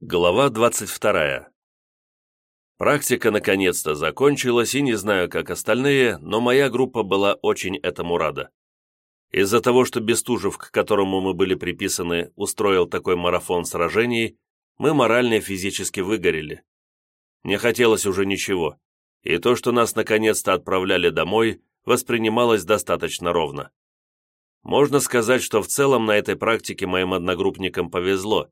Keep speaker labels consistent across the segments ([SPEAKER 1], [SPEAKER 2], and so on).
[SPEAKER 1] Глава 22. Практика наконец-то закончилась, и не знаю, как остальные, но моя группа была очень этому рада. Из-за того, что Бестужев, к которому мы были приписаны, устроил такой марафон сражений, мы морально и физически выгорели. Не хотелось уже ничего, и то, что нас наконец-то отправляли домой, воспринималось достаточно ровно. Можно сказать, что в целом на этой практике моим одногруппникам повезло,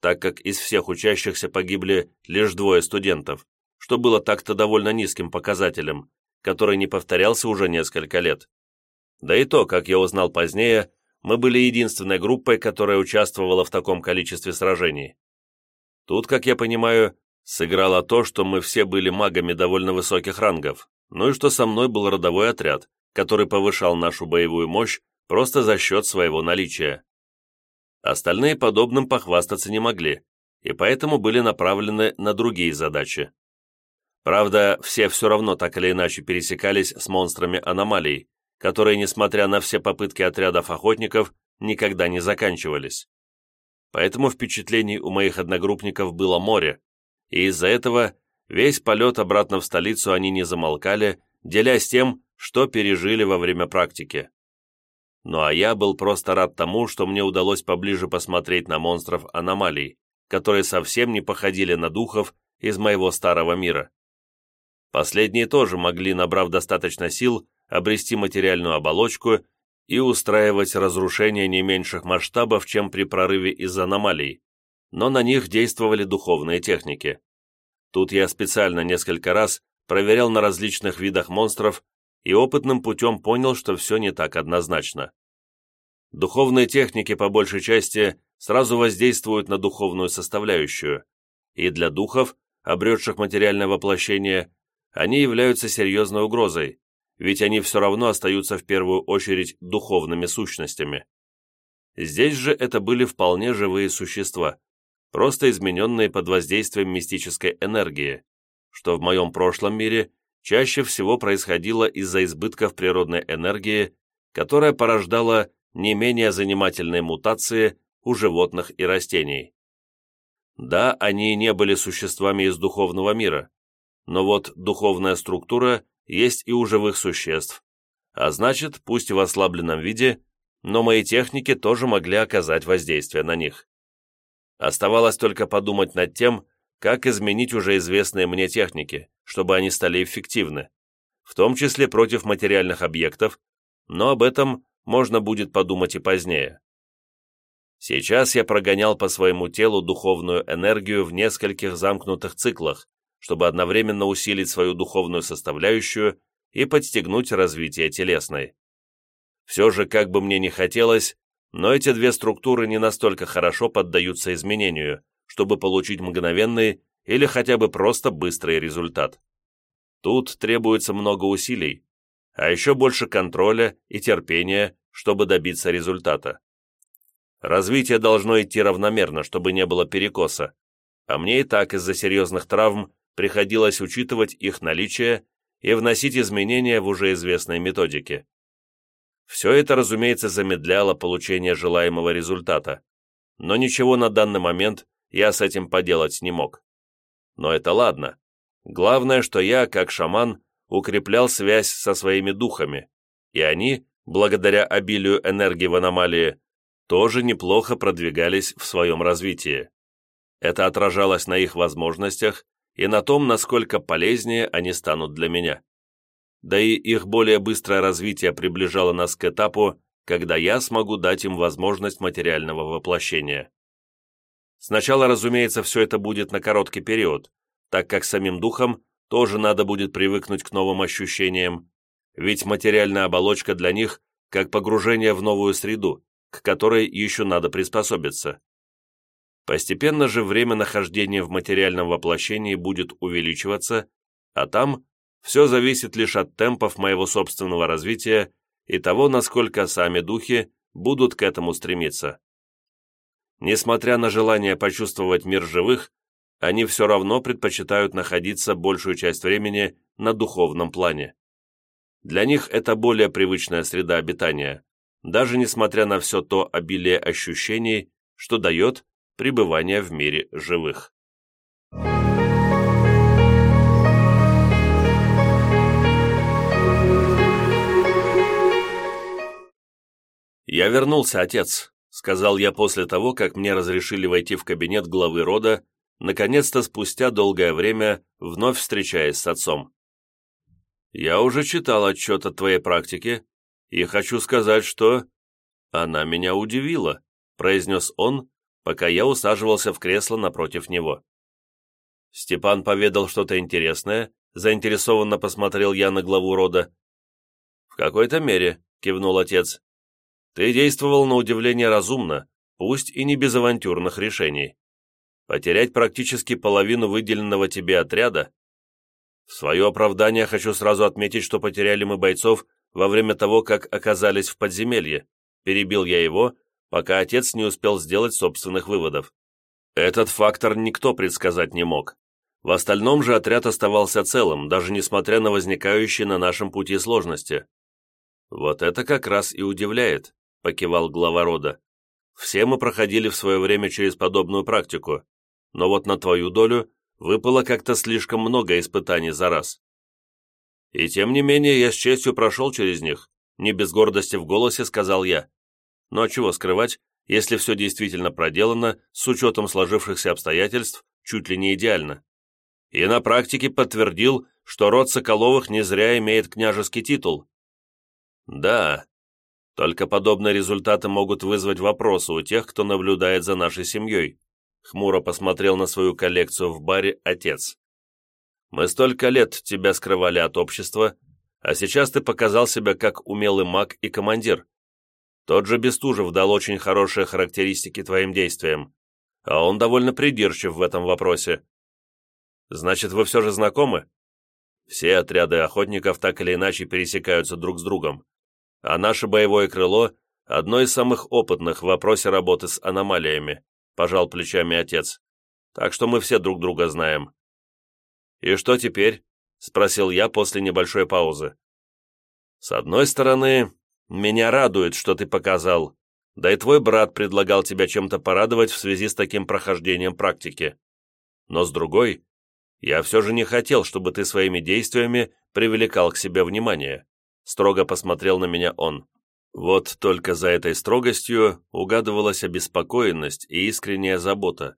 [SPEAKER 1] так как из всех учащихся погибли лишь двое студентов, что было так-то довольно низким показателем, который не повторялся уже несколько лет. Да и то, как я узнал позднее, мы были единственной группой, которая участвовала в таком количестве сражений. Тут, как я понимаю, сыграло то, что мы все были магами довольно высоких рангов, ну и что со мной был родовой отряд, который повышал нашу боевую мощь просто за счет своего наличия. Остальные подобным похвастаться не могли, и поэтому были направлены на другие задачи. Правда, все все равно так или иначе пересекались с монстрами аномалий, которые, несмотря на все попытки отрядов охотников, никогда не заканчивались. Поэтому впечатлений у моих одногруппников было море, и из-за этого весь полет обратно в столицу они не замолкали, делясь тем, что пережили во время практики. Ну а я был просто рад тому, что мне удалось поближе посмотреть на монстров аномалий, которые совсем не походили на духов из моего старого мира. Последние тоже могли, набрав достаточно сил, обрести материальную оболочку и устраивать разрушения не меньших масштабов, чем при прорыве из аномалий, но на них действовали духовные техники. Тут я специально несколько раз проверял на различных видах монстров и опытным путем понял, что все не так однозначно. Духовные техники, по большей части, сразу воздействуют на духовную составляющую, и для духов, обретших материальное воплощение, они являются серьезной угрозой, ведь они все равно остаются в первую очередь духовными сущностями. Здесь же это были вполне живые существа, просто измененные под воздействием мистической энергии, что в моем прошлом мире чаще всего происходило из-за избытков природной энергии, которая порождала не менее занимательные мутации у животных и растений. Да, они не были существами из духовного мира, но вот духовная структура есть и у живых существ, а значит, пусть в ослабленном виде, но мои техники тоже могли оказать воздействие на них. Оставалось только подумать над тем, как изменить уже известные мне техники, чтобы они стали эффективны, в том числе против материальных объектов, но об этом можно будет подумать и позднее. Сейчас я прогонял по своему телу духовную энергию в нескольких замкнутых циклах, чтобы одновременно усилить свою духовную составляющую и подстегнуть развитие телесной. Все же, как бы мне ни хотелось, но эти две структуры не настолько хорошо поддаются изменению, чтобы получить мгновенный или хотя бы просто быстрый результат. Тут требуется много усилий, а еще больше контроля и терпения, чтобы добиться результата. Развитие должно идти равномерно, чтобы не было перекоса, а мне и так из-за серьезных травм приходилось учитывать их наличие и вносить изменения в уже известной методике. Все это, разумеется, замедляло получение желаемого результата, но ничего на данный момент я с этим поделать не мог. Но это ладно. Главное, что я, как шаман, укреплял связь со своими духами, и они, благодаря обилию энергии в аномалии, тоже неплохо продвигались в своем развитии. Это отражалось на их возможностях и на том, насколько полезнее они станут для меня. Да и их более быстрое развитие приближало нас к этапу, когда я смогу дать им возможность материального воплощения. Сначала, разумеется, все это будет на короткий период, так как самим духам тоже надо будет привыкнуть к новым ощущениям, ведь материальная оболочка для них как погружение в новую среду, к которой еще надо приспособиться. Постепенно же время нахождения в материальном воплощении будет увеличиваться, а там все зависит лишь от темпов моего собственного развития и того, насколько сами духи будут к этому стремиться. Несмотря на желание почувствовать мир живых, они все равно предпочитают находиться большую часть времени на духовном плане. Для них это более привычная среда обитания, даже несмотря на все то обилие ощущений, что дает пребывания в мире живых. «Я вернулся, отец», — сказал я после того, как мне разрешили войти в кабинет главы рода, наконец-то спустя долгое время, вновь встречаясь с отцом. «Я уже читал отчет о твоей практике, и хочу сказать, что...» «Она меня удивила», — произнес он, пока я усаживался в кресло напротив него. Степан поведал что-то интересное, заинтересованно посмотрел я на главу рода. «В какой-то мере», — кивнул отец. Ты действовал на удивление разумно, пусть и не без авантюрных решений. Потерять практически половину выделенного тебе отряда? В свое оправдание хочу сразу отметить, что потеряли мы бойцов во время того, как оказались в подземелье. Перебил я его, пока отец не успел сделать собственных выводов. Этот фактор никто предсказать не мог. В остальном же отряд оставался целым, даже несмотря на возникающие на нашем пути сложности. Вот это как раз и удивляет. — покивал глава рода. «Все мы проходили в свое время через подобную практику, но вот на твою долю выпало как-то слишком много испытаний за раз. И тем не менее я с честью прошел через них, не без гордости в голосе сказал я. Но чего скрывать, если все действительно проделано, с учетом сложившихся обстоятельств, чуть ли не идеально. И на практике подтвердил, что род Соколовых не зря имеет княжеский титул. Да, только подобные результаты могут вызвать вопросы у тех, кто наблюдает за нашей семьей. Хмуро посмотрел на свою коллекцию в баре отец. Мы столько лет тебя скрывали от общества, а сейчас ты показал себя как умелый маг и командир. Тот же Бестужев дал очень хорошие характеристики твоим действиям, а он довольно придирчив в этом вопросе. Значит, вы все же знакомы? Все отряды охотников так или иначе пересекаются друг с другом а наше боевое крыло – одно из самых опытных в вопросе работы с аномалиями», – пожал плечами отец. «Так что мы все друг друга знаем». «И что теперь?» – спросил я после небольшой паузы. «С одной стороны, меня радует, что ты показал, да и твой брат предлагал тебя чем-то порадовать в связи с таким прохождением практики. Но с другой, я все же не хотел, чтобы ты своими действиями привлекал к себе внимание строго посмотрел на меня он. Вот только за этой строгостью угадывалась обеспокоенность и искренняя забота.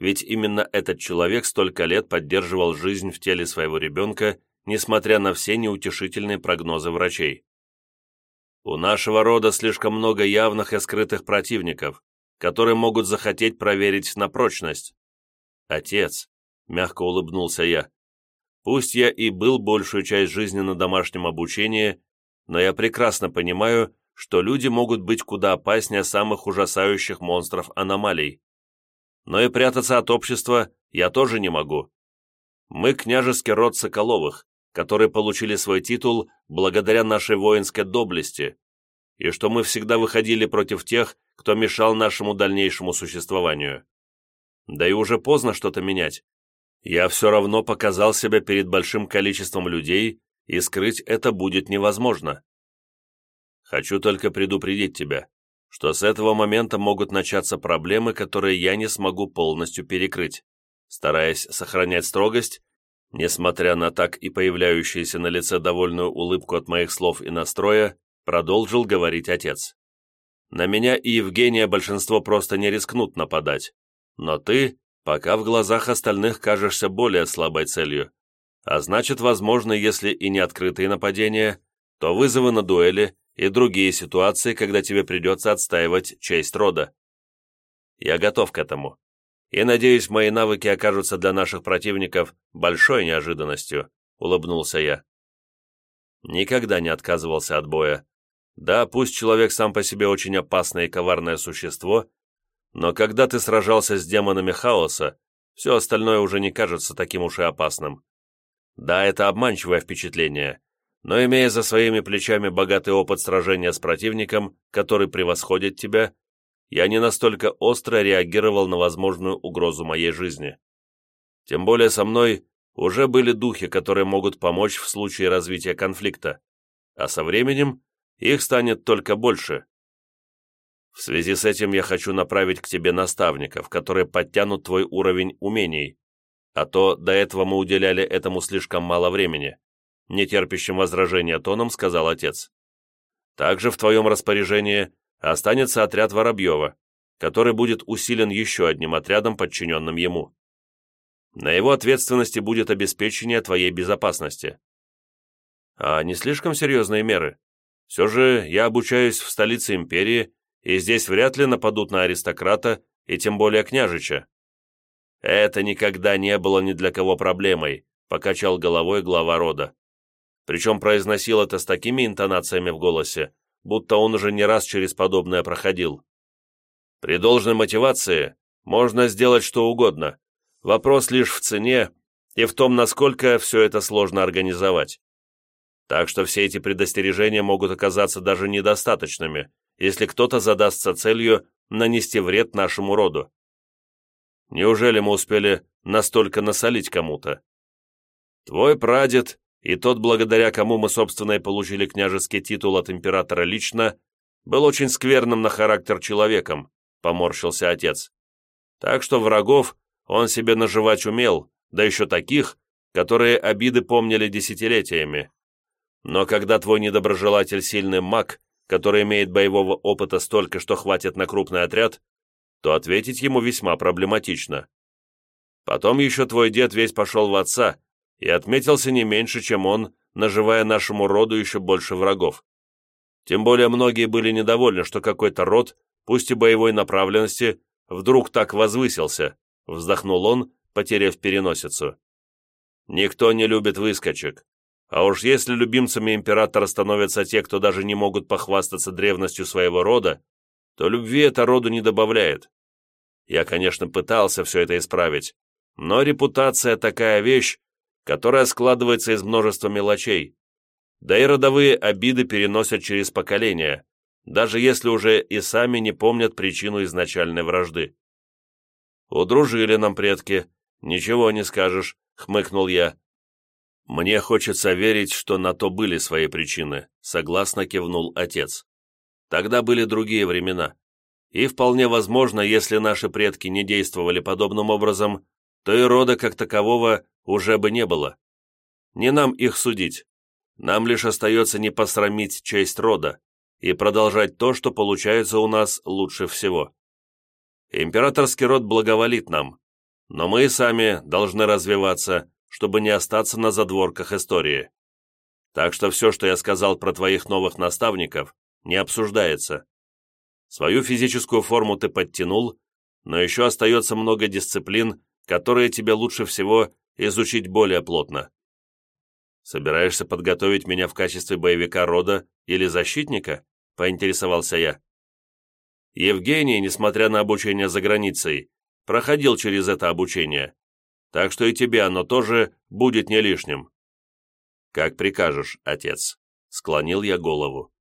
[SPEAKER 1] Ведь именно этот человек столько лет поддерживал жизнь в теле своего ребенка, несмотря на все неутешительные прогнозы врачей. У нашего рода слишком много явных и скрытых противников, которые могут захотеть проверить на прочность. Отец, мягко улыбнулся я, пусть я и был большую часть жизни на домашнем обучении, но я прекрасно понимаю, что люди могут быть куда опаснее самых ужасающих монстров аномалий. Но и прятаться от общества я тоже не могу. Мы княжеский род Соколовых, которые получили свой титул благодаря нашей воинской доблести, и что мы всегда выходили против тех, кто мешал нашему дальнейшему существованию. Да и уже поздно что-то менять. Я все равно показал себя перед большим количеством людей и скрыть это будет невозможно. Хочу только предупредить тебя, что с этого момента могут начаться проблемы, которые я не смогу полностью перекрыть. Стараясь сохранять строгость, несмотря на так и появляющуюся на лице довольную улыбку от моих слов и настроя, продолжил говорить отец. На меня и Евгения большинство просто не рискнут нападать, но ты пока в глазах остальных кажешься более слабой целью. А значит, возможно, если и не открытые нападения, то вызовы на дуэли и другие ситуации, когда тебе придется отстаивать честь рода. Я готов к этому. И надеюсь, мои навыки окажутся для наших противников большой неожиданностью, улыбнулся я. Никогда не отказывался от боя. Да, пусть человек сам по себе очень опасное и коварное существо, но когда ты сражался с демонами хаоса, все остальное уже не кажется таким уж и опасным. Да, это обманчивое впечатление, но имея за своими плечами богатый опыт сражения с противником, который превосходит тебя, я не настолько остро реагировал на возможную угрозу моей жизни. Тем более со мной уже были духи, которые могут помочь в случае развития конфликта, а со временем их станет только больше. В связи с этим я хочу направить к тебе наставников, которые подтянут твой уровень умений, а то до этого мы уделяли этому слишком мало времени», нетерпящим возражения тоном сказал отец. «Также в твоем распоряжении останется отряд Воробьева, который будет усилен еще одним отрядом, подчиненным ему. На его ответственности будет обеспечение твоей безопасности. А не слишком серьезные меры? Все же я обучаюсь в столице империи, и здесь вряд ли нападут на аристократа и тем более княжича. Это никогда не было ни для кого проблемой, покачал головой глава рода. Причем произносил это с такими интонациями в голосе, будто он уже не раз через подобное проходил. При должной мотивации можно сделать что угодно, Вопрос лишь в цене и в том, насколько все это сложно организовать. Так что все эти предостережения могут оказаться даже недостаточными, если кто-то задастся целью нанести вред нашему роду. Неужели мы успели настолько насолить кому-то? Твой прадед и тот, благодаря кому мы, собственно, и получили княжеский титул от императора лично, был очень скверным на характер человеком, поморщился отец. Так что врагов он себе наживать умел, да еще таких, которые обиды помнили десятилетиями. Но когда твой недоброжелатель сильный маг, который имеет боевого опыта столько, что хватит на крупный отряд, то ответить ему весьма проблематично. Потом еще твой дед весь пошел в отца и отметился не меньше, чем он, наживая нашему роду еще больше врагов. Тем более многие были недовольны, что какой-то род, пусть и боевой направленности, вдруг так возвысился вздохнул он, потеряв переносицу. Никто не любит выскочек. А уж если любимцами императора становятся те, кто даже не могут похвастаться древностью своего рода, то любви это роду не добавляет. Я, конечно, пытался все это исправить, но репутация такая вещь, которая складывается из множества мелочей. Да и родовые обиды переносят через поколения, даже если уже и сами не помнят причину изначальной вражды. «Удружили нам предки, ничего не скажешь», — хмыкнул я. «Мне хочется верить, что на то были свои причины», — согласно кивнул отец. «Тогда были другие времена. И вполне возможно, если наши предки не действовали подобным образом, то и рода как такового уже бы не было. Не нам их судить. Нам лишь остается не посрамить честь рода и продолжать то, что получается у нас лучше всего. Императорский род благоволит нам, но мы сами должны развиваться, чтобы не остаться на задворках истории. Так что все, что я сказал про твоих новых наставников, не обсуждается. Свою физическую форму ты подтянул, но еще остается много дисциплин, которые тебе лучше всего изучить более плотно. Собираешься подготовить меня в качестве боевика рода или защитника? Поинтересовался я. Евгений, несмотря на обучение за границей, проходил через это обучение, так что и тебе оно тоже будет не лишним». «Как прикажешь, отец», — склонил я голову.